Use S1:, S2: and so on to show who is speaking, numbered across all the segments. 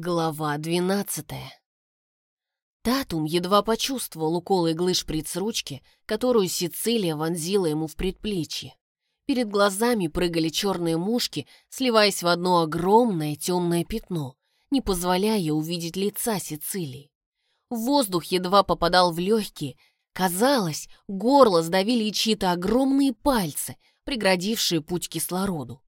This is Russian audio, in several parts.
S1: Глава двенадцатая. Татум едва почувствовал укол иглы шприц-ручки, которую Сицилия вонзила ему в предплечье. Перед глазами прыгали черные мушки, сливаясь в одно огромное темное пятно, не позволяя увидеть лица Сицилии. Воздух едва попадал в легкие. Казалось, горло сдавили чьи-то огромные пальцы, преградившие путь кислороду.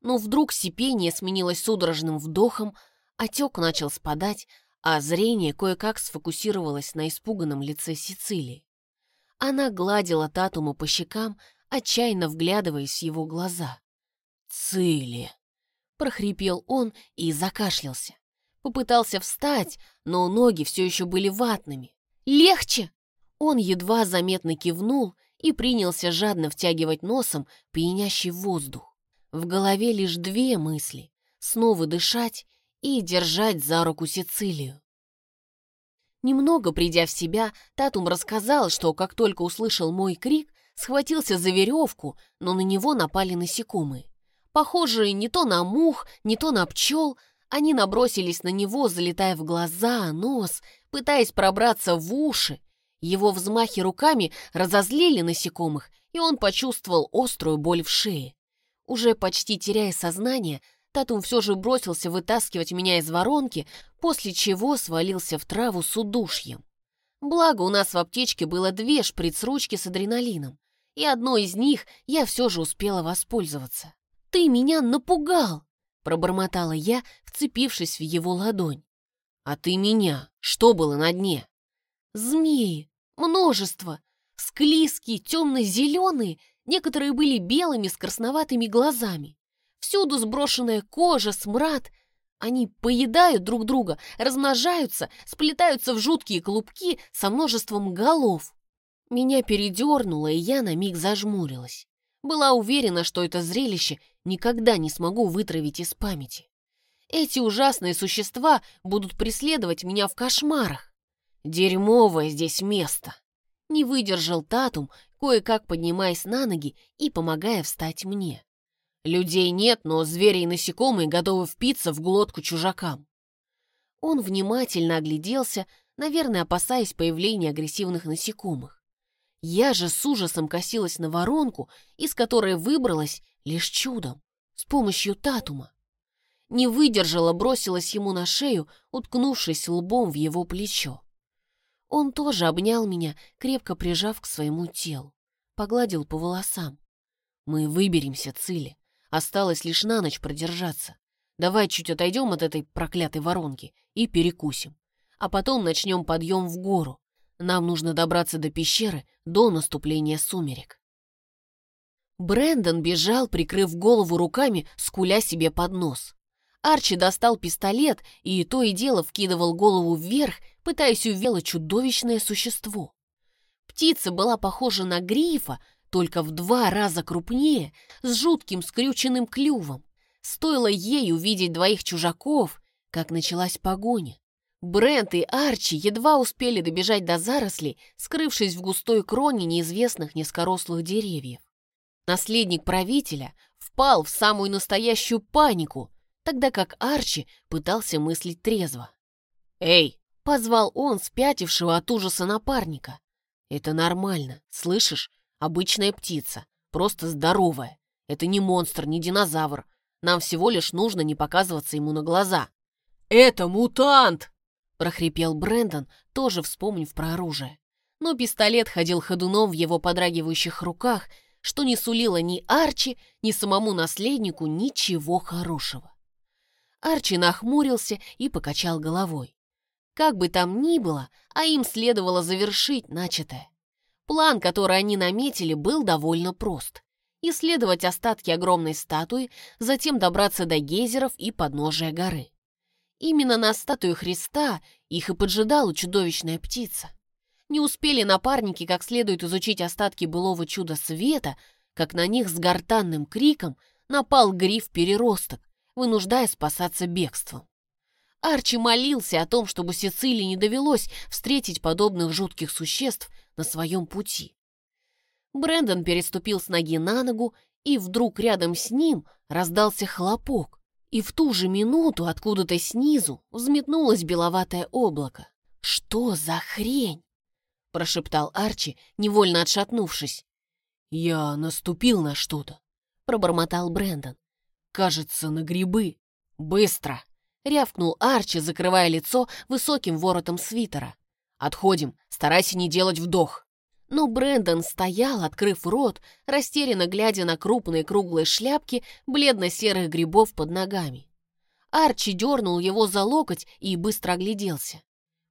S1: Но вдруг сипение сменилось судорожным вдохом, Отек начал спадать, а зрение кое-как сфокусировалось на испуганном лице Сицилии. Она гладила Татума по щекам, отчаянно вглядываясь в его глаза. «Цили!» — прохрипел он и закашлялся. Попытался встать, но ноги все еще были ватными. «Легче!» Он едва заметно кивнул и принялся жадно втягивать носом пьянящий воздух. В голове лишь две мысли — снова дышать и держать за руку Сицилию. Немного придя в себя, Татум рассказал, что как только услышал мой крик, схватился за веревку, но на него напали насекомые. Похожие не то на мух, не то на пчел, они набросились на него, залетая в глаза, нос, пытаясь пробраться в уши. Его взмахи руками разозлили насекомых, и он почувствовал острую боль в шее. Уже почти теряя сознание, Татум все же бросился вытаскивать меня из воронки, после чего свалился в траву с удушьем. Благо, у нас в аптечке было две шприц-ручки с адреналином, и одной из них я все же успела воспользоваться. «Ты меня напугал!» — пробормотала я, вцепившись в его ладонь. «А ты меня? Что было на дне?» «Змеи! Множество! Склизкие, темно-зеленые, некоторые были белыми с красноватыми глазами. Всюду сброшенная кожа, смрад. Они поедают друг друга, размножаются, сплетаются в жуткие клубки со множеством голов. Меня передернуло, и я на миг зажмурилась. Была уверена, что это зрелище никогда не смогу вытравить из памяти. Эти ужасные существа будут преследовать меня в кошмарах. Дерьмовое здесь место. Не выдержал Татум, кое-как поднимаясь на ноги и помогая встать мне. Людей нет, но звери и насекомые готовы впиться в глотку чужакам. Он внимательно огляделся, наверное, опасаясь появления агрессивных насекомых. Я же с ужасом косилась на воронку, из которой выбралась лишь чудом, с помощью татума. Не выдержала, бросилась ему на шею, уткнувшись лбом в его плечо. Он тоже обнял меня, крепко прижав к своему телу, погладил по волосам. «Мы выберемся, Цили. Осталось лишь на ночь продержаться. Давай чуть отойдем от этой проклятой воронки и перекусим. А потом начнем подъем в гору. Нам нужно добраться до пещеры до наступления сумерек. Брэндон бежал, прикрыв голову руками, скуля себе под нос. Арчи достал пистолет и то и дело вкидывал голову вверх, пытаясь увело чудовищное существо. Птица была похожа на грифа, только в два раза крупнее, с жутким скрюченным клювом. Стоило ей увидеть двоих чужаков, как началась погоня. Брент и Арчи едва успели добежать до зарослей, скрывшись в густой кроне неизвестных низкорослых деревьев. Наследник правителя впал в самую настоящую панику, тогда как Арчи пытался мыслить трезво. «Эй!» — позвал он спятившего от ужаса напарника. «Это нормально, слышишь? Обычная птица, просто здоровая. Это не монстр, не динозавр. Нам всего лишь нужно не показываться ему на глаза. «Это мутант!» — прохрипел Брэндон, тоже вспомнив про оружие. Но пистолет ходил ходуном в его подрагивающих руках, что не сулило ни Арчи, ни самому наследнику ничего хорошего. Арчи нахмурился и покачал головой. Как бы там ни было, а им следовало завершить начатое. План, который они наметили, был довольно прост. Исследовать остатки огромной статуи, затем добраться до гейзеров и подножия горы. Именно на статую Христа их и поджидала чудовищная птица. Не успели напарники как следует изучить остатки былого чуда света, как на них с гортанным криком напал гриф-переросток, вынуждая спасаться бегством. Арчи молился о том, чтобы Сицилии не довелось встретить подобных жутких существ на своем пути. Брэндон переступил с ноги на ногу, и вдруг рядом с ним раздался хлопок, И в ту же минуту откуда-то снизу взметнулось беловатое облако. «Что за хрень?» — прошептал Арчи, невольно отшатнувшись.
S2: «Я наступил на что-то», — пробормотал Брэндон. «Кажется, на грибы. Быстро!»
S1: — рявкнул Арчи, закрывая лицо высоким воротом свитера.
S2: «Отходим, старайся не делать вдох».
S1: Но Брэндон стоял, открыв рот, растерянно глядя на крупные круглые шляпки бледно-серых грибов под ногами. Арчи дернул его за локоть и быстро огляделся.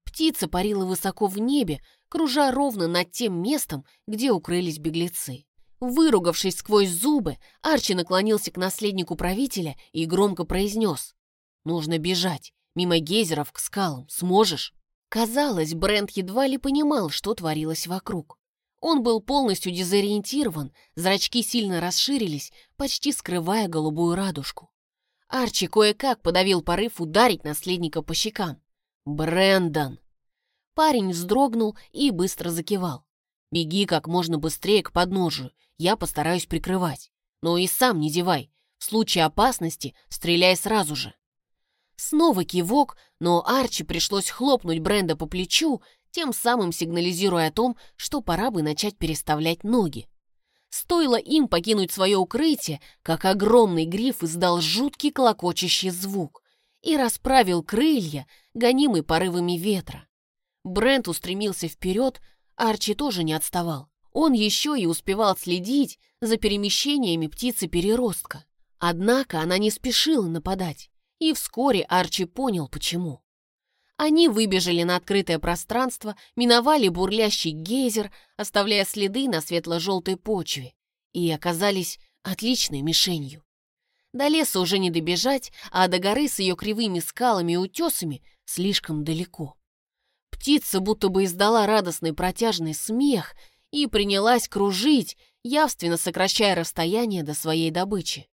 S1: Птица парила высоко в небе, кружа ровно над тем местом, где укрылись беглецы. Выругавшись сквозь зубы, Арчи наклонился к наследнику правителя и громко произнес. «Нужно бежать, мимо гейзеров к скалам. Сможешь?» Казалось, Брент едва ли понимал, что творилось вокруг. Он был полностью дезориентирован, зрачки сильно расширились, почти скрывая голубую радужку. Арчи кое-как подавил порыв ударить наследника по щекам. «Брэндон!» Парень вздрогнул и быстро закивал. «Беги как можно быстрее к подножию, я постараюсь прикрывать. Но и сам не зевай, в случае опасности стреляй сразу же». Снова кивок, но Арчи пришлось хлопнуть Бренда по плечу, тем самым сигнализируя о том, что пора бы начать переставлять ноги. Стоило им покинуть свое укрытие, как огромный гриф издал жуткий клокочущий звук и расправил крылья, гонимый порывами ветра. Брент устремился вперед, Арчи тоже не отставал. Он еще и успевал следить за перемещениями птицы-переростка. Однако она не спешила нападать, и вскоре Арчи понял, почему. Они выбежали на открытое пространство, миновали бурлящий гейзер, оставляя следы на светло-желтой почве, и оказались отличной мишенью. До леса уже не добежать, а до горы с ее кривыми скалами и утесами слишком далеко. Птица будто бы издала радостный протяжный смех и принялась кружить, явственно сокращая расстояние до своей добычи.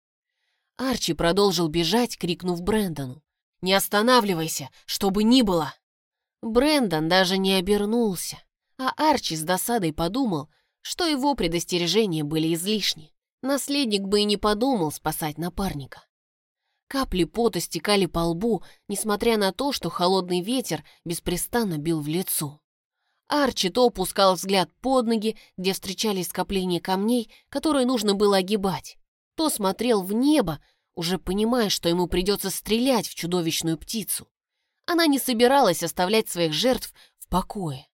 S1: Арчи продолжил бежать, крикнув Брэндону. Не останавливайся, что бы ни было!» Брендон даже не обернулся, а Арчи с досадой подумал, что его предостережения были излишни. Наследник бы и не подумал спасать напарника. Капли пота стекали по лбу, несмотря на то, что холодный ветер беспрестанно бил в лицо. Арчи то опускал взгляд под ноги, где встречались скопления камней, которые нужно было огибать, то смотрел в небо, уже понимая, что ему придется стрелять в чудовищную птицу. Она не собиралась оставлять своих жертв в покое.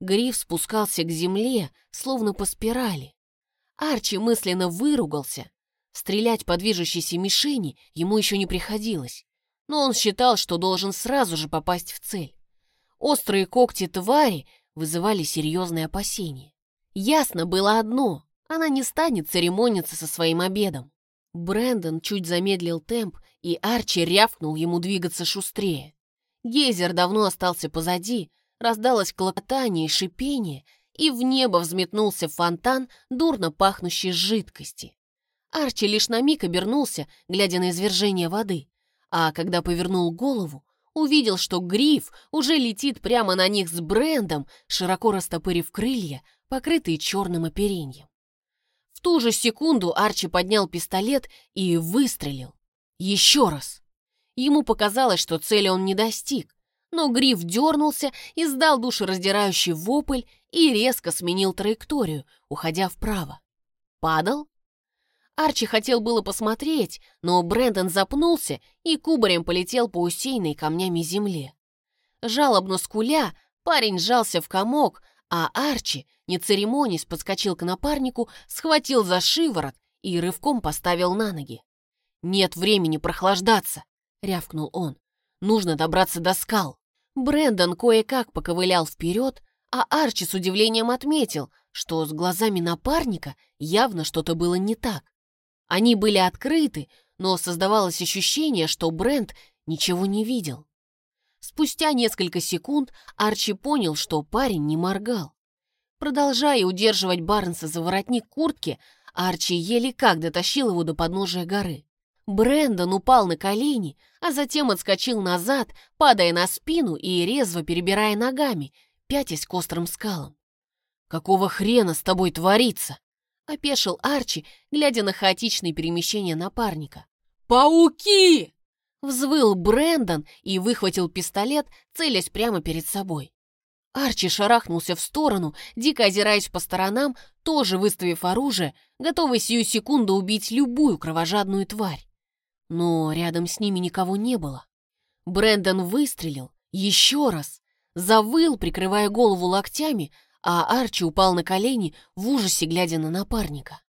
S1: Гриф спускался к земле, словно по спирали. Арчи мысленно выругался. Стрелять по движущейся мишени ему еще не приходилось, но он считал, что должен сразу же попасть в цель. Острые когти твари вызывали серьезные опасения. Ясно было одно — она не станет церемониться со своим обедом. Брэндон чуть замедлил темп, и Арчи рявкнул ему двигаться шустрее. Гейзер давно остался позади, раздалось клокотание и шипение, и в небо взметнулся фонтан дурно пахнущей жидкости. Арчи лишь на миг обернулся, глядя на извержение воды, а когда повернул голову, увидел, что гриф уже летит прямо на них с Брендом, широко растопырив крылья, покрытые черным опереньем. В ту же секунду Арчи поднял пистолет и выстрелил. Еще раз. Ему показалось, что цели он не достиг, но Гриф дернулся, издал душераздирающий вопль и резко сменил траекторию, уходя вправо. Падал? Арчи хотел было посмотреть, но Брэндон запнулся и кубарем полетел по усеянной камнями земле. Жалобно скуля, парень сжался в комок, а Арчи, не церемонясь, подскочил к напарнику, схватил за шиворот и рывком поставил на ноги. «Нет времени прохлаждаться!» — рявкнул он. «Нужно добраться до скал!» Брэндон кое-как поковылял вперед, а Арчи с удивлением отметил, что с глазами напарника явно что-то было не так. Они были открыты, но создавалось ощущение, что Брэнд ничего не видел. Спустя несколько секунд Арчи понял, что парень не моргал. Продолжая удерживать Барнса за воротник куртки, Арчи еле как дотащил его до подножия горы. Брэндон упал на колени, а затем отскочил назад, падая на спину и резво перебирая ногами, пятясь к острым скалам. «Какого хрена с тобой творится?» — опешил Арчи, глядя на хаотичные перемещения напарника.
S2: «Пауки!»
S1: Взвыл Брэндон и выхватил пистолет, целясь прямо перед собой. Арчи шарахнулся в сторону, дико озираясь по сторонам, тоже выставив оружие, готовый сию секунду убить любую кровожадную тварь. Но рядом с ними никого не было. Брэндон выстрелил еще раз, завыл, прикрывая голову локтями, а Арчи упал на колени в ужасе, глядя на напарника.